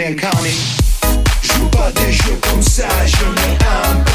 fresh like Joue pas des jeux comme ça, j'en ai un